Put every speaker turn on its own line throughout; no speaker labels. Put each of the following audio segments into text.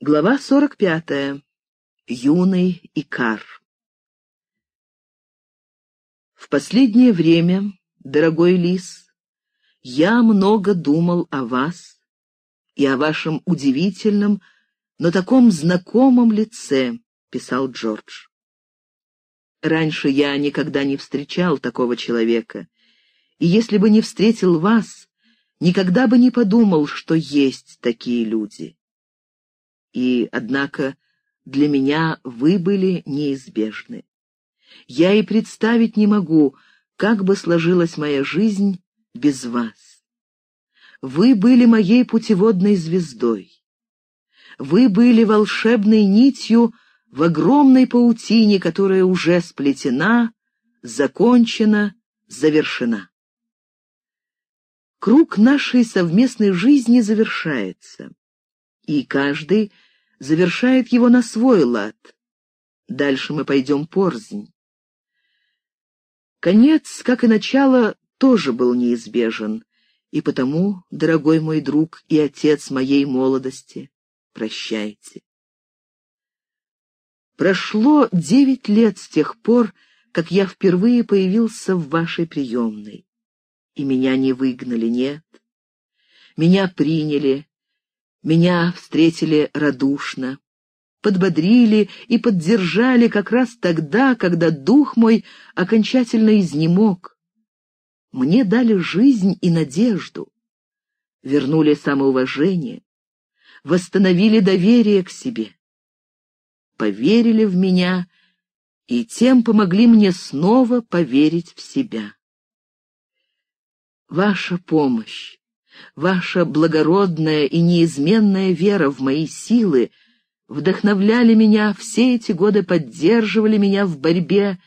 Глава 45. Юный Икар. В последнее время, дорогой лис, я много думал о вас и о вашем удивительном, но таком знакомом лице, писал Джордж. Раньше я никогда не встречал такого человека, и если бы не встретил вас, никогда бы не подумал, что есть такие люди. И, однако, для меня вы были неизбежны. Я и представить не могу, как бы сложилась моя жизнь без вас. Вы были моей путеводной звездой. Вы были волшебной нитью в огромной паутине, которая уже сплетена, закончена, завершена. Круг нашей совместной жизни завершается и каждый завершает его на свой лад. Дальше мы пойдем порзнь. Конец, как и начало, тоже был неизбежен, и потому, дорогой мой друг и отец моей молодости, прощайте. Прошло девять лет с тех пор, как я впервые появился в вашей приемной. И меня не выгнали, нет. Меня приняли, меня встретили радушно, подбодрили и поддержали как раз тогда, когда дух мой окончательно изнемог. Мне дали жизнь и надежду, вернули самоуважение, восстановили доверие к себе, поверили в меня и тем помогли мне снова поверить в себя. Ваша помощь, Ваша благородная и неизменная вера в мои силы вдохновляли меня, все эти годы поддерживали меня в борьбе,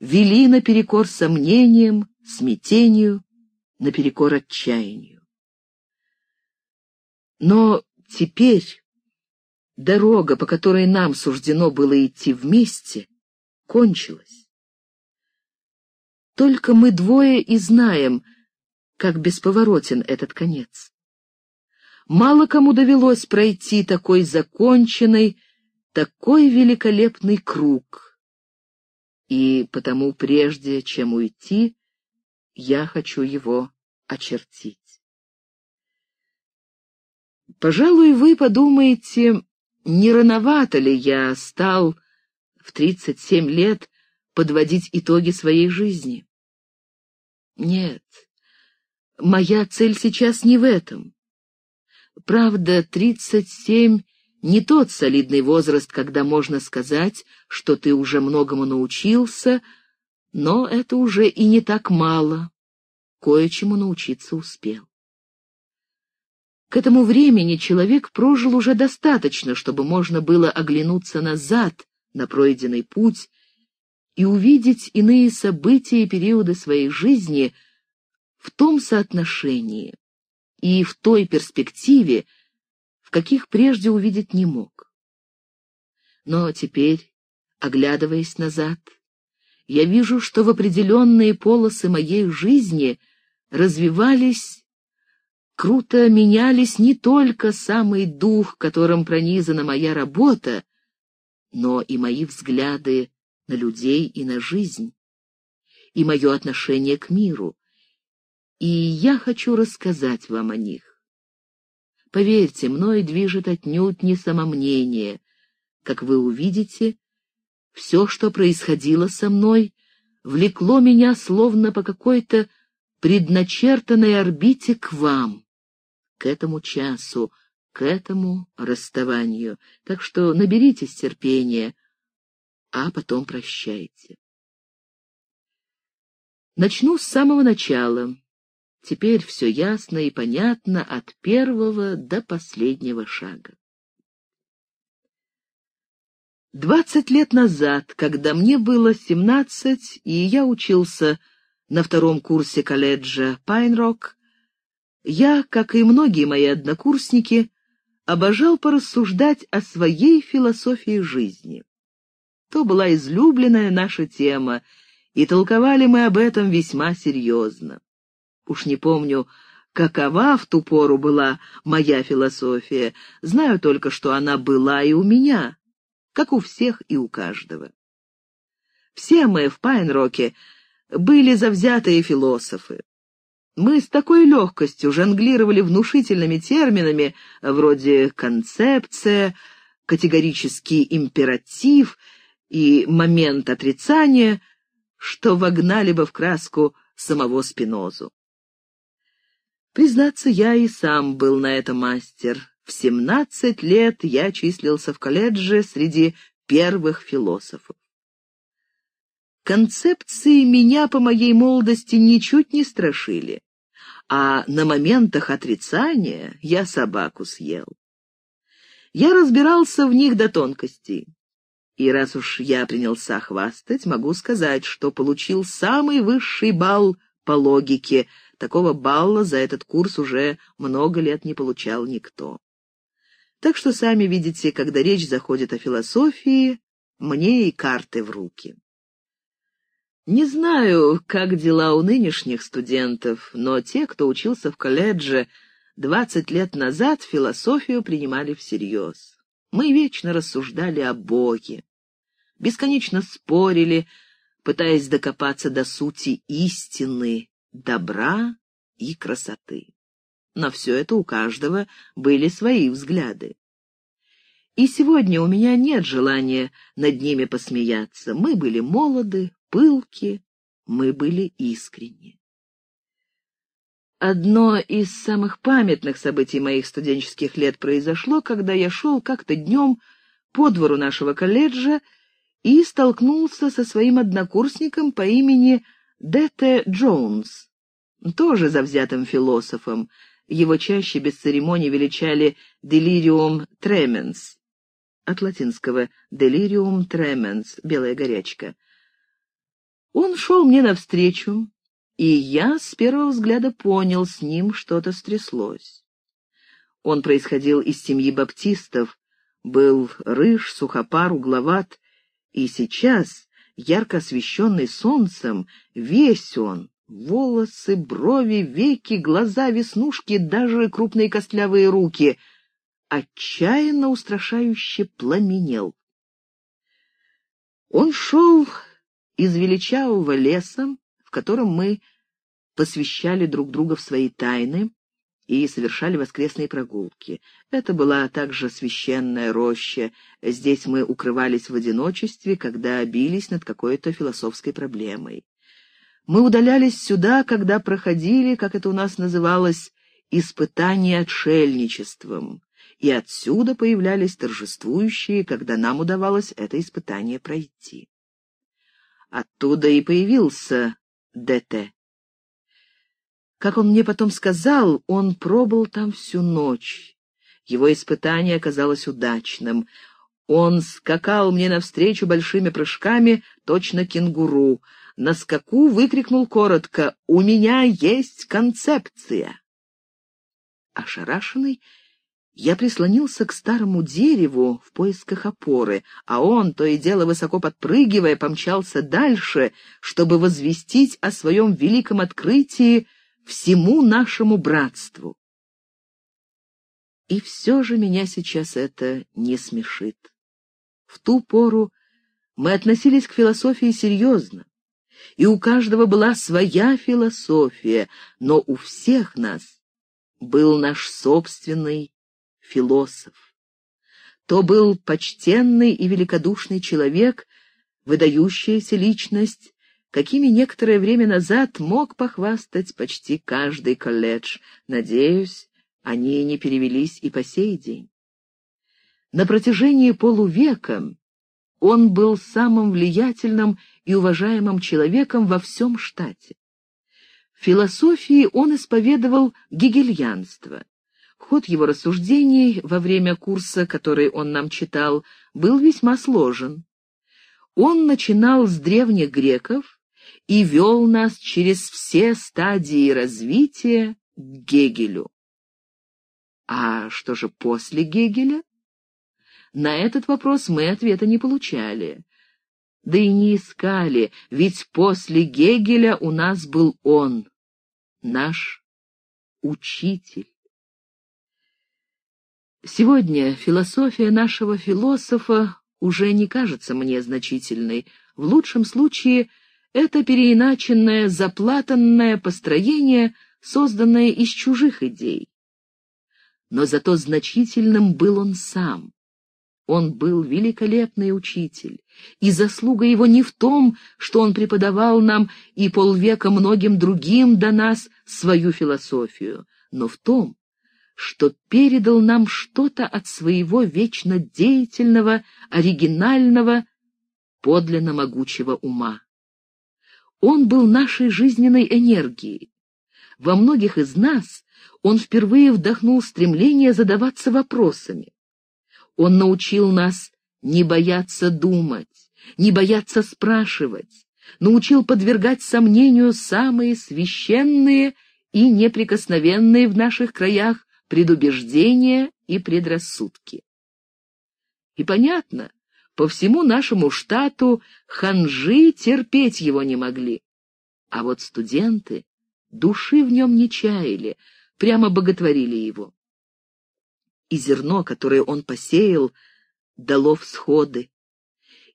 вели наперекор сомнениям, смятению, наперекор отчаянию. Но теперь дорога, по которой нам суждено было идти вместе, кончилась. Только мы двое и знаем — как бесповоротен этот конец. Мало кому довелось пройти такой законченный, такой великолепный круг. И потому прежде, чем уйти, я хочу его очертить. Пожалуй, вы подумаете, не рановато ли я стал в 37 лет подводить итоги своей жизни? Нет, Моя цель сейчас не в этом. Правда, тридцать семь — не тот солидный возраст, когда можно сказать, что ты уже многому научился, но это уже и не так мало. Кое-чему научиться успел. К этому времени человек прожил уже достаточно, чтобы можно было оглянуться назад на пройденный путь и увидеть иные события и периоды своей жизни — в том соотношении и в той перспективе, в каких прежде увидеть не мог. Но теперь, оглядываясь назад, я вижу, что в определенные полосы моей жизни развивались, круто менялись не только самый дух, которым пронизана моя работа, но и мои взгляды на людей и на жизнь, и мое отношение к миру, и я хочу рассказать вам о них. Поверьте, мной движет отнюдь не самомнение. Как вы увидите, все, что происходило со мной, влекло меня словно по какой-то предначертанной орбите к вам, к этому часу, к этому расставанию. Так что наберитесь терпения, а потом прощайте. Начну с самого начала. Теперь все ясно и понятно от первого до последнего шага. Двадцать лет назад, когда мне было семнадцать, и я учился на втором курсе колледжа Пайнрок, я, как и многие мои однокурсники, обожал порассуждать о своей философии жизни. То была излюбленная наша тема, и толковали мы об этом весьма серьезно. Уж не помню, какова в ту пору была моя философия. Знаю только, что она была и у меня, как у всех и у каждого. Все мы в Пайнроке были завзятые философы. Мы с такой легкостью жонглировали внушительными терминами вроде «концепция», «категорический императив» и «момент отрицания», что вогнали бы в краску самого Спинозу. Признаться, я и сам был на это мастер. В семнадцать лет я числился в колледже среди первых философов. Концепции меня по моей молодости ничуть не страшили, а на моментах отрицания я собаку съел. Я разбирался в них до тонкостей. И раз уж я принялся хвастать, могу сказать, что получил самый высший балл по логике. Такого балла за этот курс уже много лет не получал никто. Так что сами видите, когда речь заходит о философии, мне и карты в руки. Не знаю, как дела у нынешних студентов, но те, кто учился в колледже двадцать лет назад, философию принимали всерьез. Мы вечно рассуждали о Боге, бесконечно спорили, пытаясь докопаться до сути истины, добра и красоты. На все это у каждого были свои взгляды. И сегодня у меня нет желания над ними посмеяться. Мы были молоды, пылки, мы были искренни. Одно из самых памятных событий моих студенческих лет произошло, когда я шел как-то днем по двору нашего колледжа и столкнулся со своим однокурсником по имени Д.Т. Джонс, тоже завзятым философом. Его чаще без церемоний величали «делириум тременс», от латинского «delirium tremens» — «белая горячка». Он шел мне навстречу, и я с первого взгляда понял, с ним что-то стряслось. Он происходил из семьи баптистов, был рыж, сухопар, угловат, и сейчас, ярко освещенный солнцем, весь он, волосы, брови, веки, глаза, веснушки, даже крупные костлявые руки, отчаянно устрашающе пламенел. Он шел из величавого леса, в котором мы посвящали друг друга в свои тайны и совершали воскресные прогулки. Это была также священная роща. Здесь мы укрывались в одиночестве, когда бились над какой-то философской проблемой. Мы удалялись сюда, когда проходили, как это у нас называлось, испытания отшельничеством, и отсюда появлялись торжествующие, когда нам удавалось это испытание пройти. Оттуда и появился ДТ. Как он мне потом сказал, он пробыл там всю ночь. Его испытание оказалось удачным. Он скакал мне навстречу большими прыжками, точно кенгуру. На скаку выкрикнул коротко «У меня есть концепция!» Ошарашенный, я прислонился к старому дереву в поисках опоры, а он, то и дело высоко подпрыгивая, помчался дальше, чтобы возвестить о своем великом открытии всему нашему братству. И все же меня сейчас это не смешит. В ту пору мы относились к философии серьезно, и у каждого была своя философия, но у всех нас был наш собственный философ. То был почтенный и великодушный человек, выдающаяся личность, какими некоторое время назад мог похвастать почти каждый колледж. Надеюсь, они не перевелись и по сей день. На протяжении полувека он был самым влиятельным и уважаемым человеком во всем штате. В философии он исповедовал гегельянство, Ход его рассуждений во время курса, который он нам читал, был весьма сложен. Он начинал с древних греков и вел нас через все стадии развития к Гегелю. А что же после Гегеля? На этот вопрос мы ответа не получали. Да и не искали, ведь после Гегеля у нас был он, наш учитель. Сегодня философия нашего философа уже не кажется мне значительной. В лучшем случае это переиначенное, заплатанное построение, созданное из чужих идей. Но зато значительным был он сам. Он был великолепный учитель, и заслуга его не в том, что он преподавал нам и полвека многим другим до нас свою философию, но в том, что передал нам что-то от своего вечно деятельного, оригинального, подлинно могучего ума. Он был нашей жизненной энергией. Во многих из нас он впервые вдохнул стремление задаваться вопросами. Он научил нас не бояться думать, не бояться спрашивать, научил подвергать сомнению самые священные и неприкосновенные в наших краях предубеждения и предрассудки. И понятно, по всему нашему штату ханжи терпеть его не могли. А вот студенты души в нем не чаяли, прямо боготворили его и зерно, которое он посеял, дало всходы.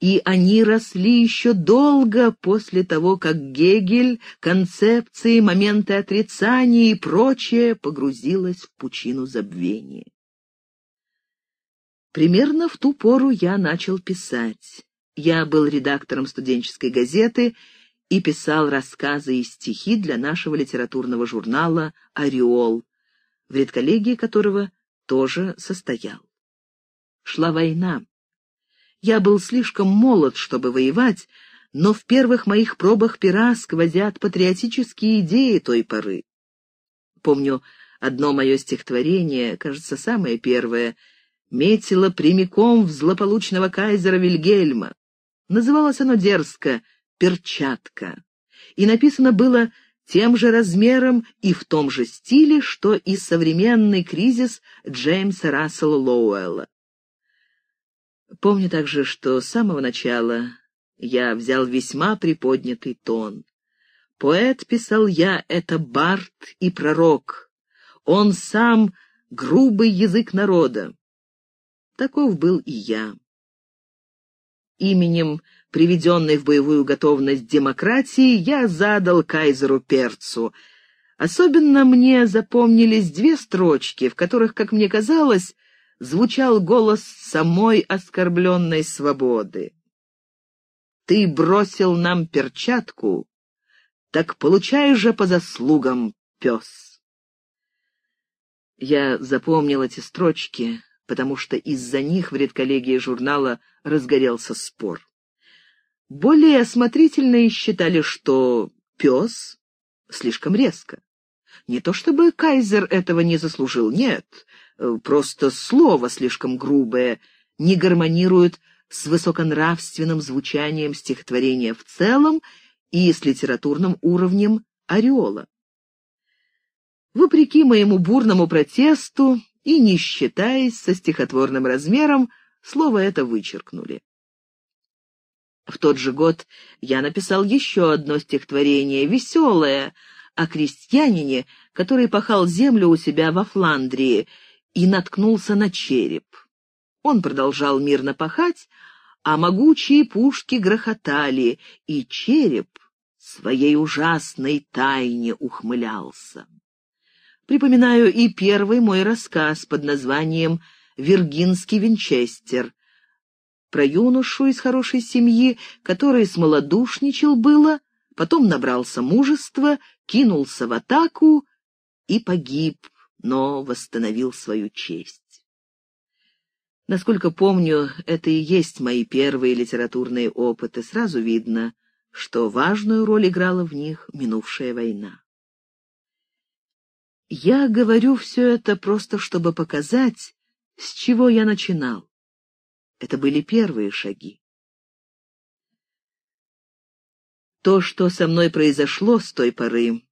И они росли еще долго после того, как Гегель, концепции, моменты отрицания и прочее погрузилось в пучину забвения. Примерно в ту пору я начал писать. Я был редактором студенческой газеты и писал рассказы и стихи для нашего литературного журнала «Ореол», в редколлегии которого тоже состоял. Шла война. Я был слишком молод, чтобы воевать, но в первых моих пробах пера сквозят патриотические идеи той поры. Помню, одно мое стихотворение, кажется, самое первое, метило прямиком в злополучного кайзера Вильгельма. Называлось оно дерзко «Перчатка», и написано было тем же размером и в том же стиле, что и современный кризис Джеймса Рассела Лоуэлла. Помню также, что с самого начала я взял весьма приподнятый тон. Поэт, писал я, это бард и пророк. Он сам грубый язык народа. Таков был и я. Именем приведенной в боевую готовность демократии, я задал кайзеру перцу. Особенно мне запомнились две строчки, в которых, как мне казалось, звучал голос самой оскорбленной свободы. «Ты бросил нам перчатку, так получай же по заслугам, пес». Я запомнил эти строчки, потому что из-за них в редколлегии журнала разгорелся спор. Более осмотрительные считали, что пес слишком резко. Не то чтобы кайзер этого не заслужил, нет, просто слово слишком грубое, не гармонирует с высоконравственным звучанием стихотворения в целом и с литературным уровнем ореола. Вопреки моему бурному протесту и не считаясь со стихотворным размером, слово это вычеркнули. В тот же год я написал еще одно стихотворение, веселое, о крестьянине, который пахал землю у себя во Фландрии и наткнулся на череп. Он продолжал мирно пахать, а могучие пушки грохотали, и череп своей ужасной тайне ухмылялся. Припоминаю и первый мой рассказ под названием «Виргинский винчестер», про юношу из хорошей семьи, который смолодушничал было, потом набрался мужества, кинулся в атаку и погиб, но восстановил свою честь. Насколько помню, это и есть мои первые литературные опыты. Сразу видно, что важную роль играла в них минувшая война. Я говорю все это просто, чтобы показать, с чего я начинал. Это были первые шаги. То, что со мной произошло с той поры,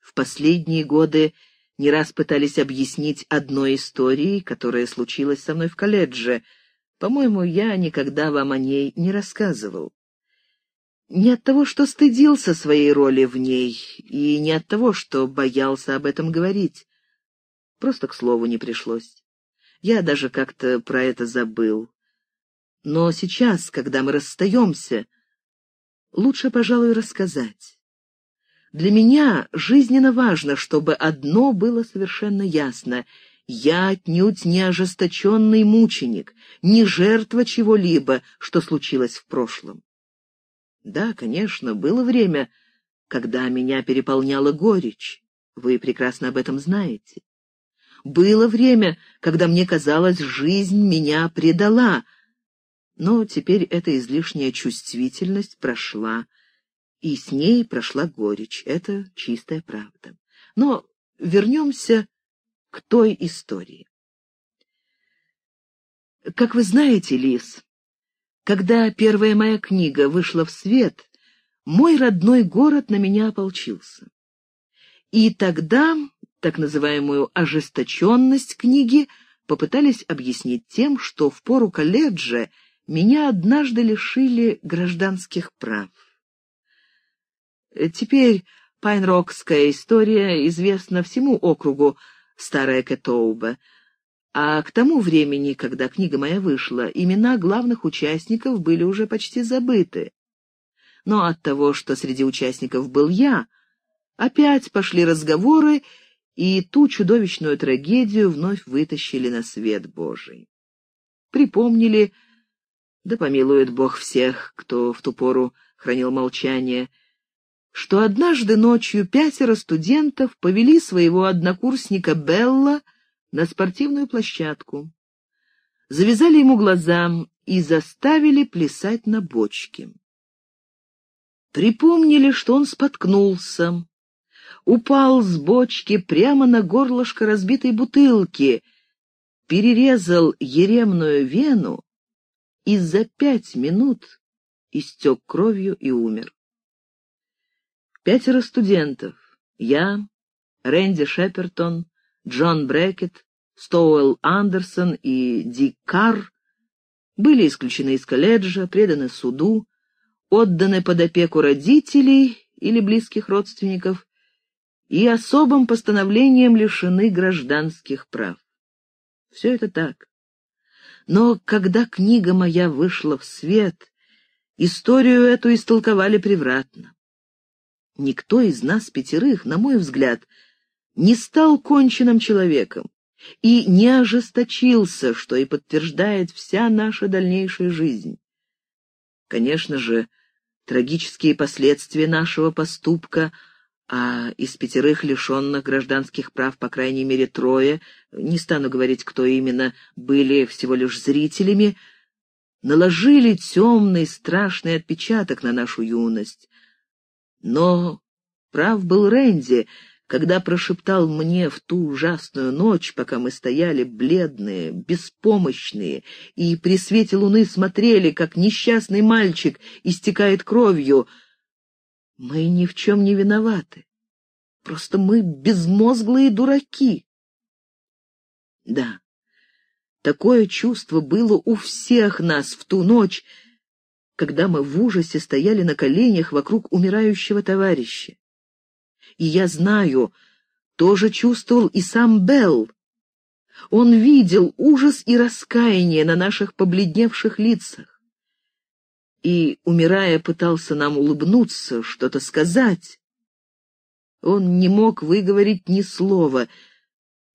в последние годы не раз пытались объяснить одной историей, которая случилась со мной в колледже. По-моему, я никогда вам о ней не рассказывал. Не от того, что стыдился своей роли в ней, и не от того, что боялся об этом говорить. Просто к слову не пришлось. Я даже как-то про это забыл. Но сейчас, когда мы расстаемся, лучше, пожалуй, рассказать. Для меня жизненно важно, чтобы одно было совершенно ясно. Я отнюдь не ожесточенный мученик, не жертва чего-либо, что случилось в прошлом. Да, конечно, было время, когда меня переполняла горечь. Вы прекрасно об этом знаете. Было время, когда мне казалось, жизнь меня предала, но теперь эта излишняя чувствительность прошла, и с ней прошла горечь. Это чистая правда. Но вернемся к той истории. Как вы знаете, Лис, когда первая моя книга вышла в свет, мой родной город на меня ополчился. И тогда так называемую ожесточенность книги попытались объяснить тем, что в пору колледжа меня однажды лишили гражданских прав. Теперь Пайнрокская история известна всему округу Старая Кетоуба, а к тому времени, когда книга моя вышла, имена главных участников были уже почти забыты. Но от того, что среди участников был я, опять пошли разговоры, и ту чудовищную трагедию вновь вытащили на свет Божий. Припомнили, да помилует Бог всех, кто в ту пору хранил молчание, что однажды ночью пятеро студентов повели своего однокурсника Белла на спортивную площадку, завязали ему глаза и заставили плясать на бочке. Припомнили, что он споткнулся, упал с бочки прямо на горлышко разбитой бутылки, перерезал еремную вену и за пять минут истек кровью и умер. Пятеро студентов — я, Рэнди Шепертон, Джон Брекет, Стоуэлл Андерсон и Дик Карр — были исключены из колледжа, преданы суду, отданы под опеку родителей или близких родственников и особым постановлением лишены гражданских прав. Все это так. Но когда книга моя вышла в свет, историю эту истолковали превратно. Никто из нас пятерых, на мой взгляд, не стал конченным человеком и не ожесточился, что и подтверждает вся наша дальнейшая жизнь. Конечно же, трагические последствия нашего поступка — а из пятерых лишенных гражданских прав, по крайней мере, трое, не стану говорить, кто именно, были всего лишь зрителями, наложили темный страшный отпечаток на нашу юность. Но прав был Рэнди, когда прошептал мне в ту ужасную ночь, пока мы стояли бледные, беспомощные, и при свете луны смотрели, как несчастный мальчик истекает кровью — мы ни в чем не виноваты. Просто мы безмозглые дураки. Да, такое чувство было у всех нас в ту ночь, когда мы в ужасе стояли на коленях вокруг умирающего товарища. И я знаю, тоже чувствовал и сам Белл. Он видел ужас и раскаяние на наших побледневших лицах и, умирая, пытался нам улыбнуться, что-то сказать. Он не мог выговорить ни слова,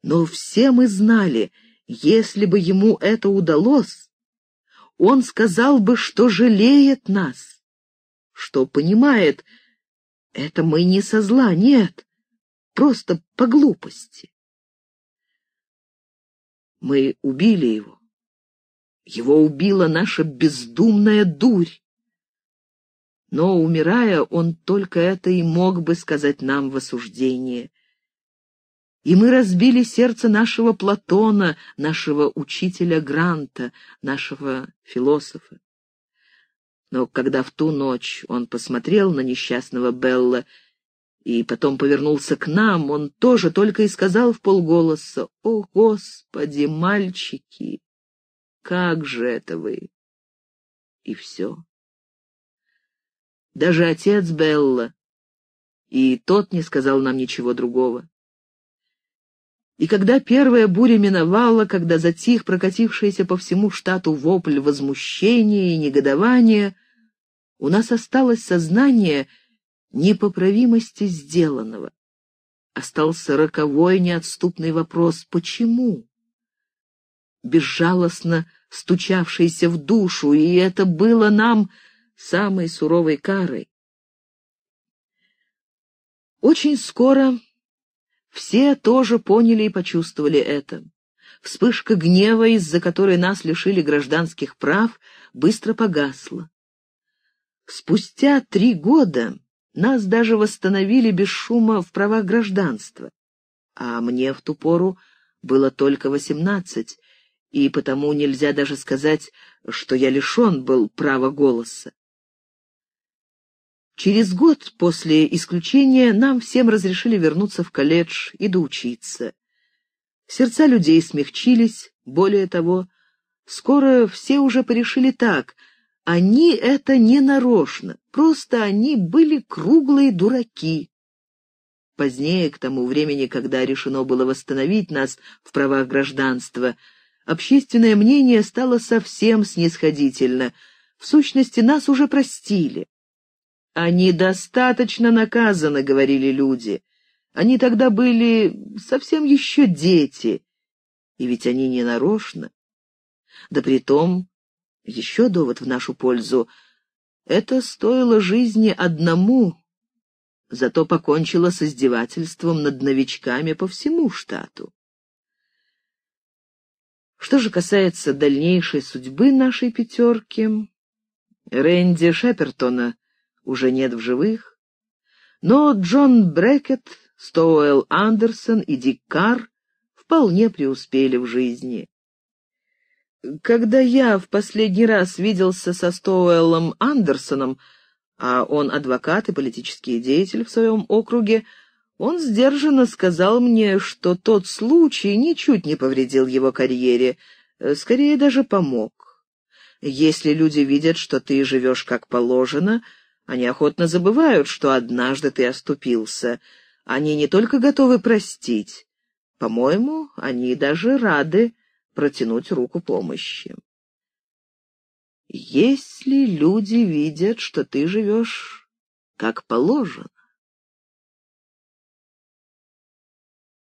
но все мы знали, если бы ему это удалось, он сказал бы, что жалеет нас, что понимает, это мы не со зла, нет, просто по глупости. Мы убили его. Его убила наша бездумная дурь. Но, умирая, он только это и мог бы сказать нам в осуждение. И мы разбили сердце нашего Платона, нашего учителя Гранта, нашего философа. Но когда в ту ночь он посмотрел на несчастного Белла и потом повернулся к нам, он тоже только и сказал в полголоса, «О, Господи, мальчики, как же это вы!» И все. Даже отец Белла. И тот не сказал нам ничего другого. И когда первая буря миновала, когда затих прокатившийся по всему штату вопль возмущения и негодования, у нас осталось сознание непоправимости сделанного. Остался роковой неотступный вопрос «почему?», безжалостно стучавшийся в душу, и это было нам самой суровой карой. Очень скоро все тоже поняли и почувствовали это. Вспышка гнева, из-за которой нас лишили гражданских прав, быстро погасла. Спустя три года нас даже восстановили без шума в правах гражданства, а мне в ту пору было только восемнадцать, и потому нельзя даже сказать, что я лишен был права голоса. Через год после исключения нам всем разрешили вернуться в колледж и доучиться. Сердца людей смягчились, более того, скоро все уже порешили так, они это не нарочно, просто они были круглые дураки. Позднее, к тому времени, когда решено было восстановить нас в правах гражданства, общественное мнение стало совсем снисходительно. В сущности, нас уже простили. «Они достаточно наказаны», — говорили люди. «Они тогда были совсем еще дети, и ведь они не нарочно. Да притом, еще довод в нашу пользу, это стоило жизни одному, зато покончило с издевательством над новичками по всему штату. Что же касается дальнейшей судьбы нашей пятерки, Рэнди Шепертона уже нет в живых. Но Джон Брекет, Стоуэлл Андерсон и Дик Карр вполне преуспели в жизни. Когда я в последний раз виделся со Стоуэллом Андерсоном, а он адвокат и политический деятель в своем округе, он сдержанно сказал мне, что тот случай ничуть не повредил его карьере, э, скорее даже помог. Если люди видят, что ты живешь как положено, они охотно забывают, что однажды ты оступился. Они не только готовы простить. По-моему, они даже рады протянуть руку помощи. Если люди видят, что ты живешь как положено,